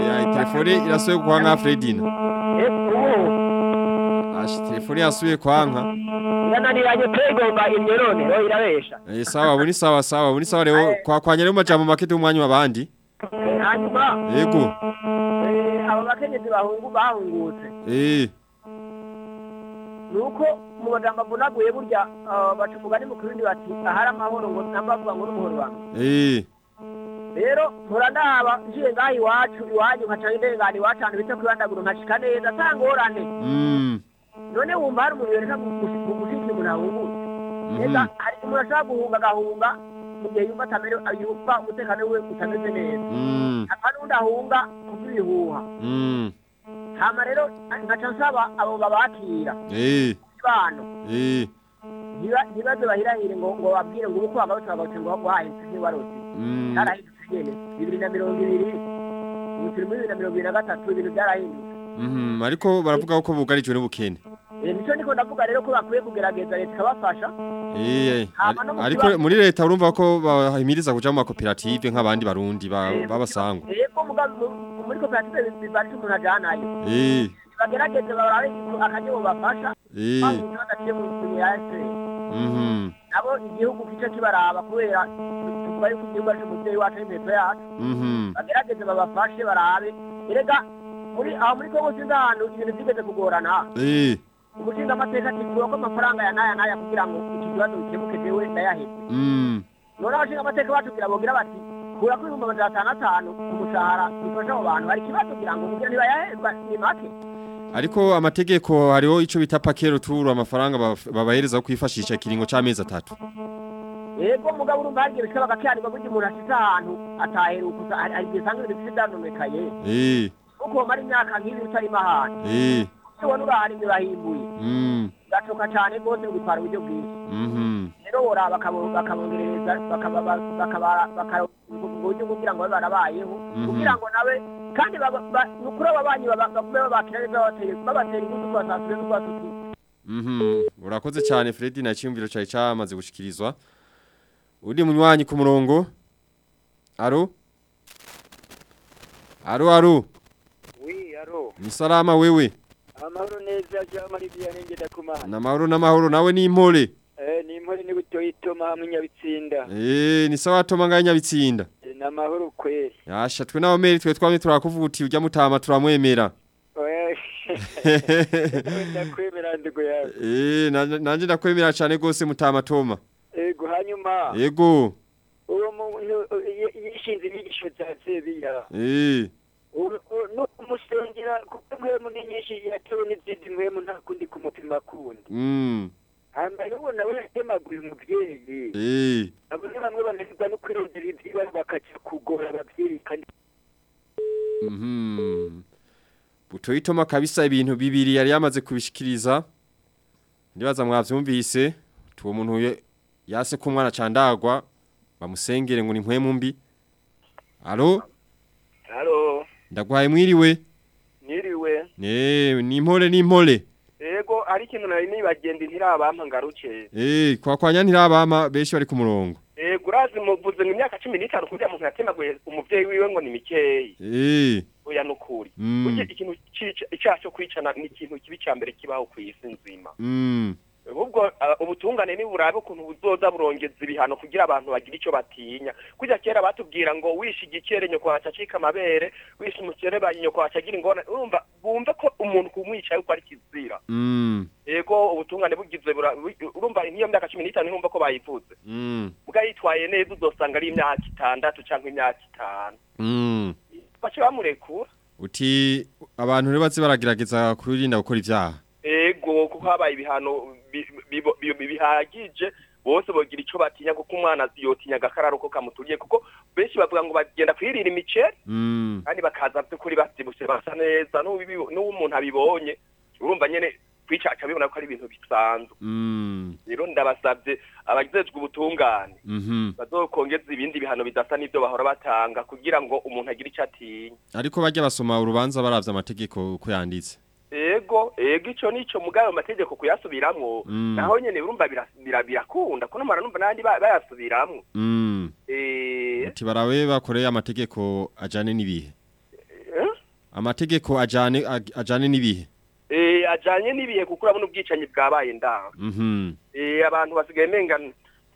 Eh telefone irasuye kwa nka Fredina. Ashi telefone yasuye kwa nka. yananiranye pe igomba imyorone ro irabesha Eh sawa buni sawa sawa buni sawa rero kwa kwanya rero majambo makete umwanya wabandi. Eh, hanyuma Yego. eh, aba bakenyezi bahungu bahungutse Eh nuko mu bajambo avunaguye burya baca umugani mu kirundi bati ahari amahoro ngo namba bavuga ngo n'umuhoro wange eh. Rero mpora ndaba njiye ngaha iwacu iwanyu nkaca ndengana iwacu ahantu bita kwibandagura nkashika neza ata ngorane. Mm. None wumva hari umuntu yoreka gushikira umuntu ahungutse neza hari umuntu ashobora guhunga agahunga mu gihe yumva atamere yumva umutekano we utameze neza. Mm. Hapa n'undi ahunga kubw'ibihuha hama rero nkaca nsaba abo babakira. Eh. Bano eh. Ntiba- ntibaze bahirahire ngo ngo babwire ngo uko wagarutse wagarutse ngo wahindutse ntiwarose mm. Byarahindutse nyene. Bibiri na mirongo ibiri. Ubu turi muri bibiri na mirongo ibiri na gatatu ibintu byarahindutse. Mhm. Ariko baravuga ko bugarijwe n'ubukene. Eh, nico niko ndavuga rero ko bakwiye kugerageza leta ikabafasha. Eh mu ariko muri leta urumva ko bahimiriza kuja mu makoperative nk'abandi barundi ba- babasangwa. yego muri koperative bibarika umuntu ajanayo. Eh. Bagerageze barabe akajya bafasha. Eh. Bahuta badaciye mu miyase mhm. Nabo igihugu kice kibaraba kubera tuvuga yuko igihugu ari umubyeyi wacu n'impetso yacu. Mhm. Bagerageze babafashe barabe. Erega muri aho muri kongo sinzi ahantu ibintu byigeze kugorana. Eh. Umushinga amateka ati ko amafaranga ya naya naya kugira ngo iki kibazo bikemuke jewe ndayaheze mm none abashinga amateka batubwira bogira bati kura kuri ibihumbi amajana atanu atanu ku mushahara bifasha abo bantu hari ikibazo kugira ngo kugira ntibayahemba ni make Ariko amategeko hariho ico bita pakero turu amafaranga babahereza kwifashisha kiringo c'amezi atatu. yego mugabo urumva hari igihe bishobora bakakihanirwa burya umuntu ashitse ahantu ataheruka hari hari igihe usanga ibintu bifite byononekaye Eh, kuko wamara imyaka nk'ibi utarimo ahantu eh, ubona uraharimye urahimbuye mm, gacoka cyane rwose bitwara uburyo bwinshi mhm, rero bora bakabo- bakabongerereza bakaba- bakaba- bakaba- mu buryo kugira ngo babe barabayeho Mhm. kugira ngo nawe kandi ni ukuri ababanyi baba- bagume babakira neza babatera ingufu no kubasukira mhm. Urakoze cyane Freddy na cyumviro cyawe cyamaze gushikirizwa. Uri munywanyi ku murongo? Aro? Aro aro. wi aro Ni salama wewe. Amahoro neza ari bya nengeda kumana Na mahoro na mahoro nawe ni impore. eh ni impore ni butoyitoma hamwe nyabitsinda Eh, ni sawa toma nganya bitsinda. Eh, na mahoro kweri Yasha twe nawe meri twe twamwe turakuvuga uti ujya mutama turamwemera. Eh, ndakwemera ndigo yawe Eh, nanje ndakwemera cyane gose mutama toma. ego hanyuma Yego. uwo muntu yishinze inyigisho za sebiya Eh. No kumusengera kuko mwemu ni nyinshi yatewe n'izindi mwemu nta kundi kumupima kundi Mm. hamba n'ubu nawe yatemaguye umubyeyi Eh. abo ni bamwe bananirwa no kwirondera iby'iwabo bakaja kugora ababyeyi kandi Mhm. Butoyitoma kabisa ibintu bibiri yari yamaze kubishikiriza. Ndibaza mwavyumvise. Tuwo muntu yase ku mwana candagwa bamusengere ngo ni mpwemu mbi. Alo? Ndagwaye mwiriwe. niriwe Eh, ni impore ni impore. ego ari ikintu nari nibagenda ntirabampa ngaruke Eh, kwa kwanya ntirabama beshi bari ku murongo. ego urazi muvuze ngo imyaka cumi n'itanu kugira umuntu yatemaguye umuvyeyi wiwe ngo ni mikeyi Eh. oya nukuri Mm. burya ikintu cyo kwicana ni ikintu kibi ca mbere kibaho kw'isi nzima Mm. Ubwo uh, ubutungane ni burabe ukuntu buzoza burongeza ibihano kugira abantu bagira ico batinya kujya kera batubwira ngo wishe igikere nyoko waca acika amabere wishe umukere ba nyoko waca agira ingorane urumva bumve ko umuntu kumwica yuko ari kizira Mm. ego ubutungane bugize bura- bu- urumva niyo myaka cumi n'itanu ntumva ko bayivuze Mm. mbwa yitwaye neza uzosanga ari imyaka itandatu canke imyaka itanu Mm. bace bamurekura Uti abantu bazi baragerageza kuririnda gukora ivyaha. Ego kuko habaye ibihano bi- bi- bi- bi- bihagije bose bogira ico batinya kuko umwana yotinya agakararo ko kamuturiye kuko benshi bavuga ngo bagenda kwirira imiceri Mm. kandi bakaza by'ukuri bavyibushe basa neza n'uwo umuntu abibonye urumva nyene kwicaca bibona ko ari ibintu bisanzwe Mm. rero ndabasabye abagizejwe ubutungane Mhm. bazokongeza ibindi bihano bidasa n'ivyo bahora batanga kugira ngo umuntu agire ico atinya Ariko bajya basoma urubanza baravye amategeko uko yanditse. Ego ego ico nico mugayo mategeko kuyasubiramwo Mm. naho nyene urumva bira- bira- birakunda namara numva ba- bayasubiramwo Mm. eh Uti barawe bakoreye amategeko ajane n'ibihe. eh? Amategeko ajane aj- ajane n'ibihe. eh ajanye n'ibihe kuko urabona ubwicanyi bwabaye ndaho Mhm. abantu basigaye menga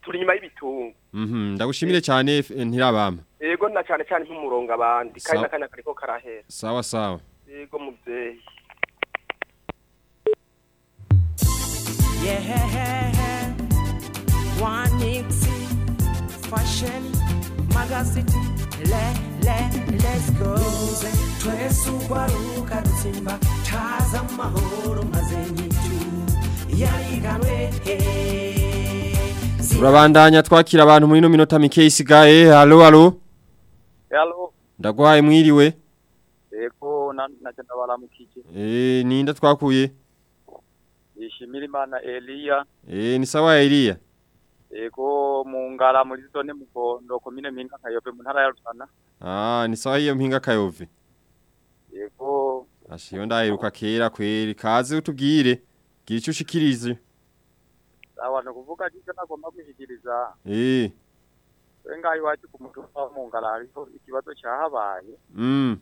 turi inyuma y'ibitungu Mhm. Ndagushimire cyane ntirabama. ego na cane cane nk'umurongo abandi kandi n'akanya kariko karahera Sawa sawa. ego muvyeyi Yeah, Wanixi Fashion Magazine Le, le, let's go Twese ugwaruka dutsimba Taza amahoro maze nyitu Yariganwe Turabandanya twakira abantu muri no minota mike isigaye. Halo halo. Hello. Ndagwaye mwiriwe. Ego na naje ndabaramukije. Eh ninda twakuye. Ishimira Imana Elia. Eh ni sawa Elia. Ego mu ngara muri zone mugondo komine mpinga kayove mu ntara ya Rutana. Ah ni sawa iyo mpinga kayove. Ego Ashiyo ndaheruka kera kweri kaze utubwire. Gira icyo ushikirize. no kuvuga cyo nagomba gushikiriza. Eh. Wenga iwacu ku mutumba wo mu ngara hariho ikibazo cyahabaye. Mm.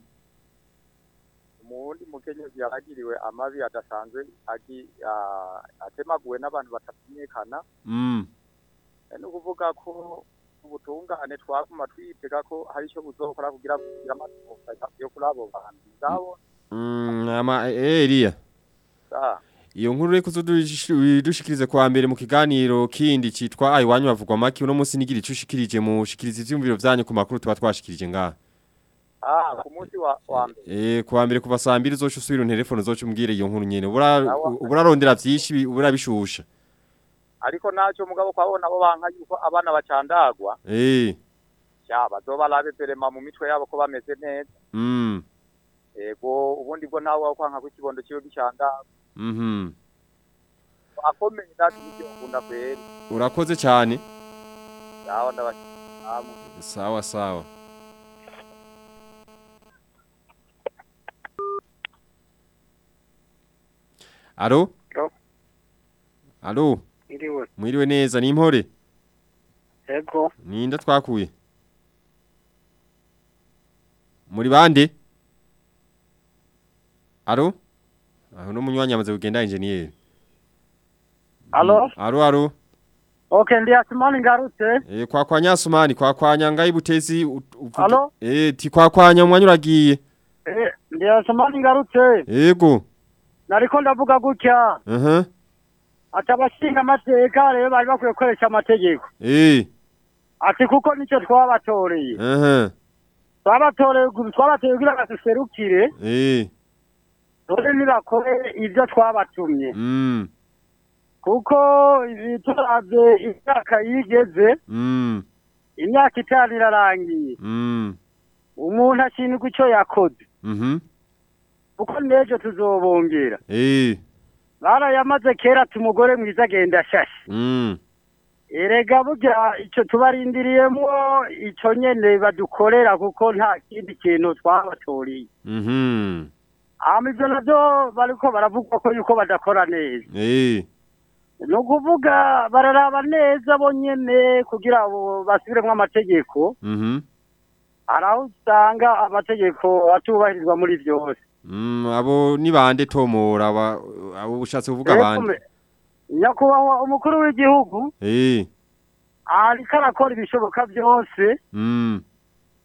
Umundi mukenyezi yaragiriwe amabi adasanzwe atemaguwe n'abantu batamenyekana. Mm. ni ukuvuga ko ubutungane twaguma twitega ko hari icyo buzokora kugira kugira amatohoza yo kuri abo bantu Mm ama eh Iyo nkuru reko dushikirize kwa mbere mu kiganiro kindi citwa ayiwanyu bavugwa maki uno munsi nigira icushikirije mu shikirize ivyumviro vyanyu ku makuru tuba twashikirije ngaha. Ah, ku munsi wa wa mbere. Eh kwa mbere kuva saa 2 zoca usubira telefone zoca umbwire iyo nkuru Sawa. uburarondera vyinshi burabishusha. Ariko naco mugabo kwabona bo banka yuko abana bacandagwa. Eh. Bazoba labe perema mu mitwe yabo ko bameze neza. Mm. Ego ubundi bwo nawe kwanka ku kibondo ciwe gicandagwa. Mhm. Akomeye ibyo ukunda kweri. Urakoze cyane. Sawa. Sawa Alo? Alo. Alo? Iriwe. Mwiriwe neza ni impore? Ego. Ninda twakuye. Muri bande? Alo? Aho no munywanya amaze kugenda engineer. Alo. Alo alo. Okay, ndi Asmani ngarutse. Eh kwa kwa Nyasumani kwa kwa Nyangai Butezi. Alo? Eh ti kwa kwa Nyamwanyu uragiye. Eh, ndi Asmani ngarutse. Yego. Nariko ndavuga gutya. Mhm. Ati abashinga amateka rero bari bakwiye gukoresha amategeko. Ati kuko ni cyo twabatoreye. Mhm. Twabatoreye kugira ngo duserukire. Eh. None nibakore ibyo twabatumye. Mm. Kuko ibi turavye imyaka yigeze, Mm. imyaka itanu irarangiye. Mm. Umuntu ashinzwe icyo yakoze. Kuko n'ejo tuzobongera. Barayamaze kera ati umugore mwiza agenda ashashe Mm. erega burya icyo tubarindiriyemo icyo nyene badukorera kuko nta kindi kintu twabatoriye. Mhm. hama ivyo navyo bariko baravuga ko yuko badakora neza. Ni ukuvuga bararaba neza bo nyene kugira ngo basubiremwo amategeko. Hari aho usanga amategeko atubahirizwa muri vyose. Mm, abo ni bande tomora abo ushatse kuvuga bande. me- nyakubahwa umukuru w'igihugu Eh. ariko arakora ibishoboka vyose Mm.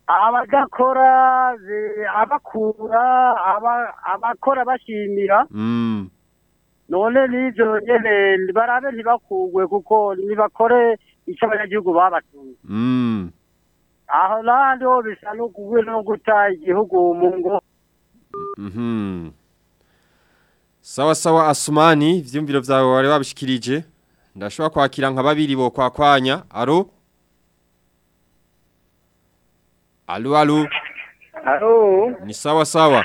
abadakora be- abakura aba- abakora bashimira Mm. none n'ivyo nyene barabe ntibakugwe kuko nibakore ico abanyagihugu babatumye Mm. aho n'ahandi ho bisa no guta igihugu mu ngo Mhm. Sawa sawa Asumani vyumviro vyawe wari wabishikirije. Ndashobora kwakira nka babiri bo kwakwanya. Alo? Alo alo. Alo, Ni sawa sawa.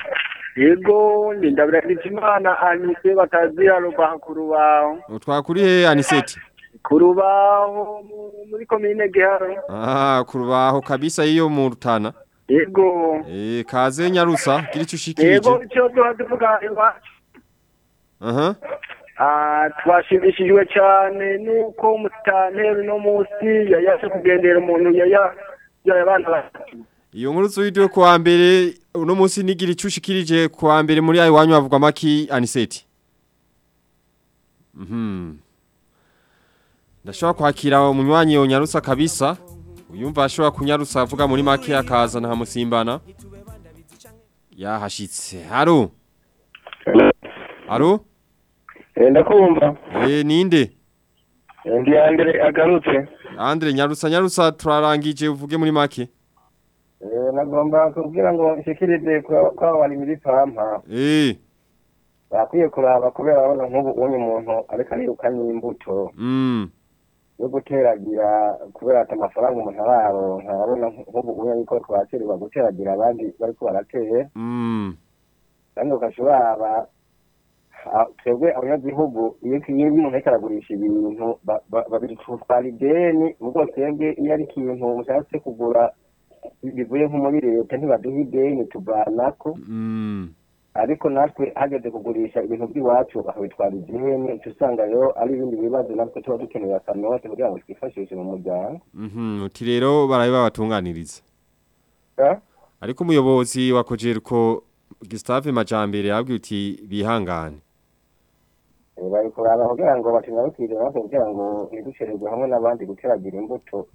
yego ndindabira Ndizimana Anise bakazi alo ku rubaho. Twakuri he Aniseti? kurubaho mu- muri komine Giharo. Ah, kurubaho kabisa iyo mu rutana. Yego. Eh, kaze nyarusa, gira ico ushikirije. Yego icyo duha tuvuga iwacu. Aha. Ah, twashimishijwe cyane nuko umusitanteri no munsi yayaje kugendera umuntu yaya yaya abana batatu. Iyo nkuru zuhidiwe kuwa mbere uno munsi nigira ico ushikirije kuwa mbere muri ayo wanyu bavugwa maki Aniseti. Mhm. Ndashobora kwakira umunywanyi yo nyarusa kabisa. Uyumva ashobora kunyarusa avuga muri make akaza nta musimbana. Yahashitse. Haro. Haro? Eh ndakumva. Eh ninde? Eh, Ndi Andre agarutse. Andre nyarusa nyarusa turarangije uvuge muri make. Eh nagomba kubwira ngo nshikirize kwa bari muri pampa. Eh. Bakwiye kuraba kubera babona nk'ubu unyu muntu ariko arirukanye imbuto. Mm. Yo guteragira kubera ati amafaranga umuntu araronka arabona nk'ubu unyu yuko twakerewa guteragira abandi bariko barateye Mm. kandi ukashobora twebwe abanyagihugu iyo umuntu ariko aragurisha ibintu ba- ba- babitwara ideni ubwo twebwe iyo ari ikintu mushatse kugura bivuye nko muri leta ntibaduha ideni tuvanako Mm. Ariko natwe hageze kugurisha ibintu by'iwacu bakabitwara ideni uca usanga rero ari ibindi bibazo natwe tuba dukeneye akanote kugira ngo twifashishe mu muryango Mhm. Uti rero barabe babatunganiriza. Ariko umuyobozi wa Kojerko Gustave Majambere yabwiye uti bihangane. Bari kuraba kugira ngo batunyarukire natwe kugira ngo ntiducererwe hamwe n'abandi guteragira imbuto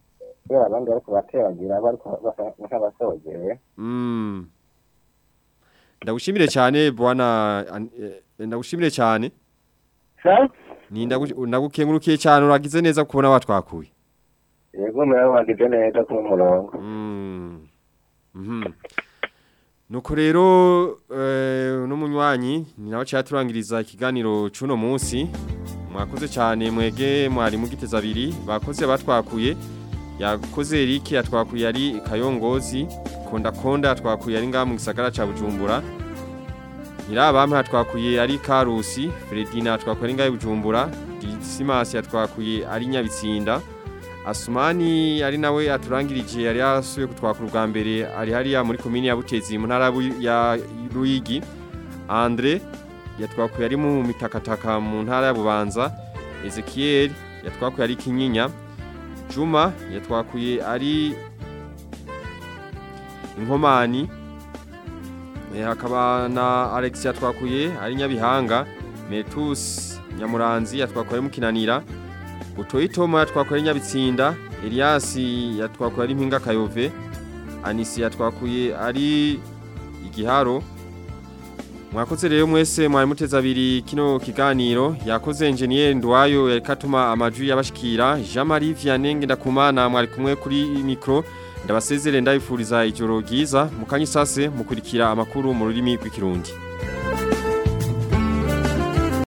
kubera abandi bariko bateragira bariko basa nk'abasogeye Mm. Ndagushimire cyane bwana an- eh, ndagushimire cyane. ni ndagu- ndagukengurukiye cyane uragize neza kubona watwakuye yego nawe wagize neza ku murongo. Mm. Mhm. Nuko rero eh no munywanyi ni nawe cyaturangiriza ikiganiro cuno munsi. Mwakoze cyane mwege mwari mugiteza abiri. Bakoze batwakuye yakoze Eric yatwakuye ari Kayongozi konda konda yatwakuye ari ngaha mu gisagara ca Bujumbura. Nyirabamwe yatwakuye ari Karusi Fredina yatwakuye ari ngaha i Bujumbura. Disimas yatwakuye ari Nyabitsinda. Asumani ari nawe aturangirije yari yasuye kutwakura ubwa mbere ari hariya muri komini ya Butezi mu ntara ya Ruyigi. Andre yatwakuye ari mu mitakataka mu ntara ya Bubanza. Ezekiel yatwakuye ari Kinyinya. Juma yatwakuye ari Inkomani Eh, hakaba na Alex yatwakuye ari Nyabihanga. Metus Nyamuranzi yatwakuye Mukinanira. Utoyitomo yatwakuye Nyabitsinda. Elias yatwakuye ari Mpinga Kayove. Anisi yatwakuye ari Igiharo. Mwakoze rero mwese mwari muteza abiri kino kiganiro. Yakoze engineer Ndwayo yarikatuma amajwi yabashikira. Jean Marie Vianney ndakumana mwari kumwe kuri micro. Ndabasezere ndabifuriza ijoro ryiza. Mukanyisase mukurikira amakuru mu rurimi rw'ikirundi